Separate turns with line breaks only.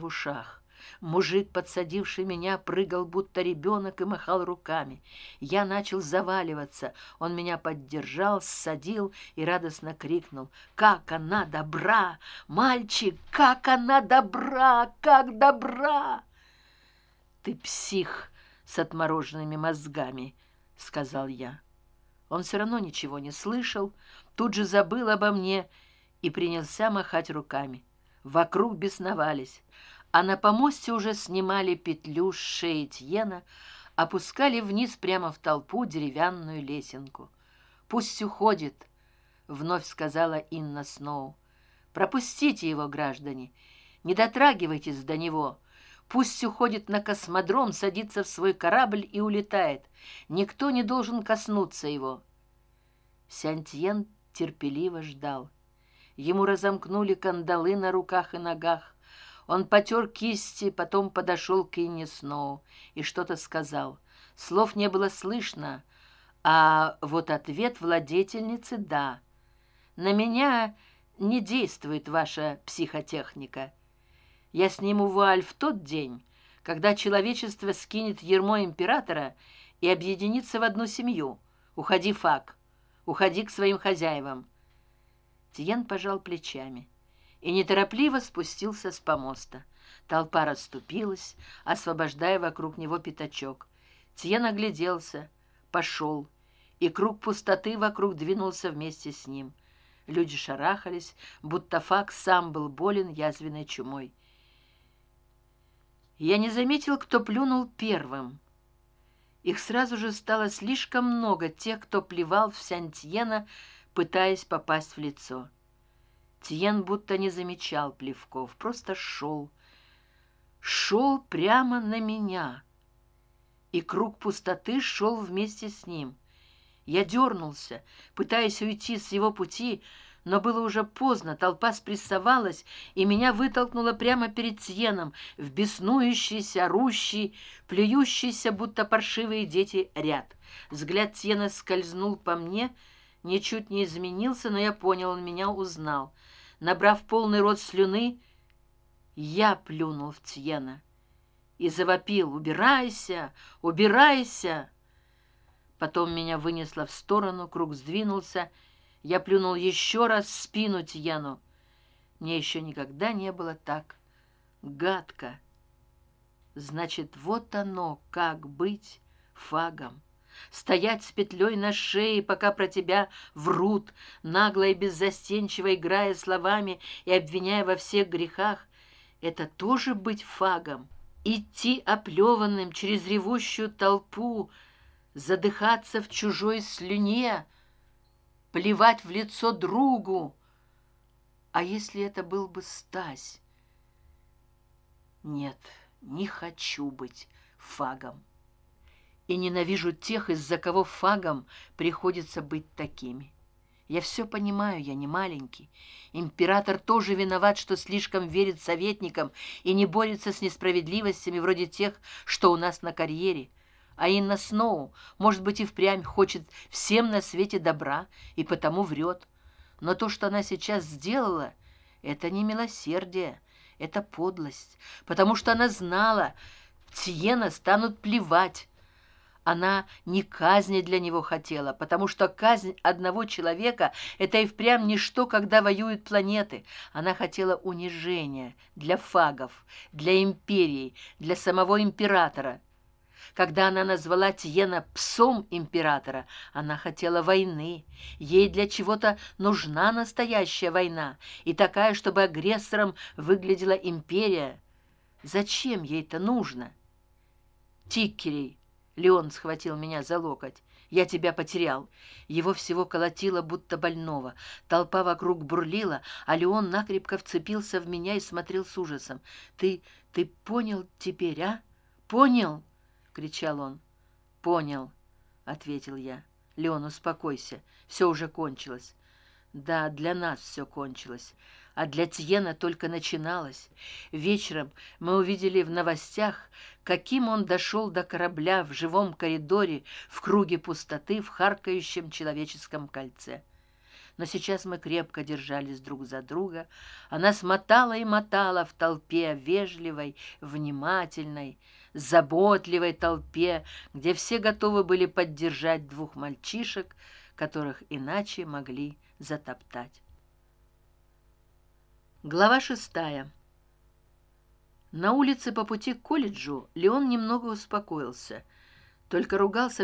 в ушах. Мужик подсадивший меня прыгал будто ребенок и махал руками. Я начал заваливаться. Он меня поддержал ссадил и радостно крикнул. Как она добра! Мальчик как она добра! Как добра! Ты псих с отмороженными мозгами сказал я. Он все равно ничего не слышал тут же забыл обо мне и принялся махать руками вокруг бесновались а на помосте уже снимали петлю с шеи тьена опускали вниз прямо в толпу деревянную лесенку. Пусть уходит вновь сказала инна сноу. Пропустите его граждане не дотрагивайтесь до него. Пусть уходит на космодром садится в свой корабль и улетает. Никто не должен коснуться его сянтьен терпеливо ждал ему разомкнули кандалы на руках и ногах. Он потер кисти потом подошел к инне сноу и что то сказал. Слов не было слышно а вот ответ владетельницы да. На меня не действует ваша психотехника. Я сниму вуаль в тот день когда человечество скинет ермо императора и объединится в одну семью. Уходи фак. Уходи к своим хозяевам тиен пожал плечами и неторопливо спустился с помоста. Толпа расступилась освобождая вокруг него пятачок. Тиен огляделся пошел и круг пустоты вокруг двинулся вместе с ним. Люди шарахались будто фак сам был болен язвенной чумой. Я не заметил кто плюнул первым. Их сразу же стало слишком много тех кто плевал в сянтьена пытаясь попасть в лицо. Тиен будто не замечал плевков просто шел. Шел прямо на меня. И круг пустоты шел вместе с ним. Я дернулся пытаясь уйти с его пути но было уже поздно толпа спрессовалась и меня вытолкнула прямо перед сьеном в беснующийся орущий плюющийся будто паршивые дети ряд. Взгляд сьена скользнул по мне ничуть не изменился но я понял он меня узнал. Набрав полный рот слюны я плюнул в тьена и завопил убирайся! Убирайся! Потом меня вынесло в сторону круг сдвинулся. Я плюнул еще раз в спину тьену. Мне еще никогда не было так гадко. Значит вот оно как быть фагом стоять с петлей на шее пока про тебя врут нагло и беззастенчиво играя словами и обвиняя во всех грехах. Это тоже быть фагом идти оплеванным через ревущую толпу задыхаться в чужой слюне плевать в лицо другу. А если это был бы стась? Нет не хочу быть фагом и ненавижу тех из за кого фагом приходится быть такими. Я все понимаю я не маленький. Император тоже виноват что слишком верит советникам и не борется с несправедливостями вроде тех что у нас на карьере. А инна сноу может быть и впрямь хочет всем на свете добра и потому врет но то что она сейчас сделала это не милосердие это подлость потому что она знала тиена станут плевать она не казни для него хотела потому что казнь одного человека это и впрямь ничто когда воюют планеты. Она хотела унижения для фагов для империи для самого императора. Когда она назвала тиена псом императора она хотела войны. Ей для чего то нужна настоящая война и такая чтобы агрессором выглядела империя. Зачем ей это нужно? Тикерей леон схватил меня за локоть. Я тебя потерял. Его всего колотило будто больного. Толпа вокруг бурлила а леон накрепко вцепился в меня и смотрел с ужасом. Ты ты понял теперь а? Понял кричал он. Понял ответил я. Леон успокойся. Все уже кончилось да для нас все кончилось а для тьена только начиналось. Вечером мы увидели в новостях каким он дошел до корабля в живом коридоре в круге пустоты в харкающем человеческом кольце. Но сейчас мы крепко держались друг за друга она смотала и мотала в толпе вежливой внимательной заботливой толпе где все готовы были поддержать двух мальчишек которых иначе могли затоптать. Глава шестая. На улице по пути к колледжу леон немного успокоился только ругался